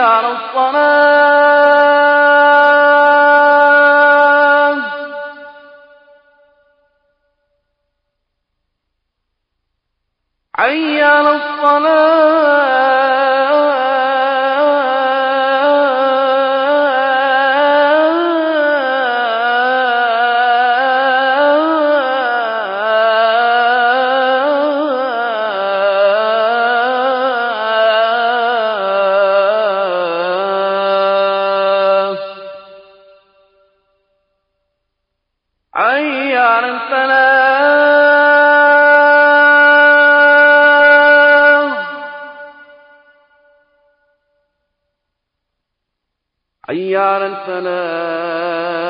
على الصلاة حي على الصلاة. على الفلاح. على الفلاح.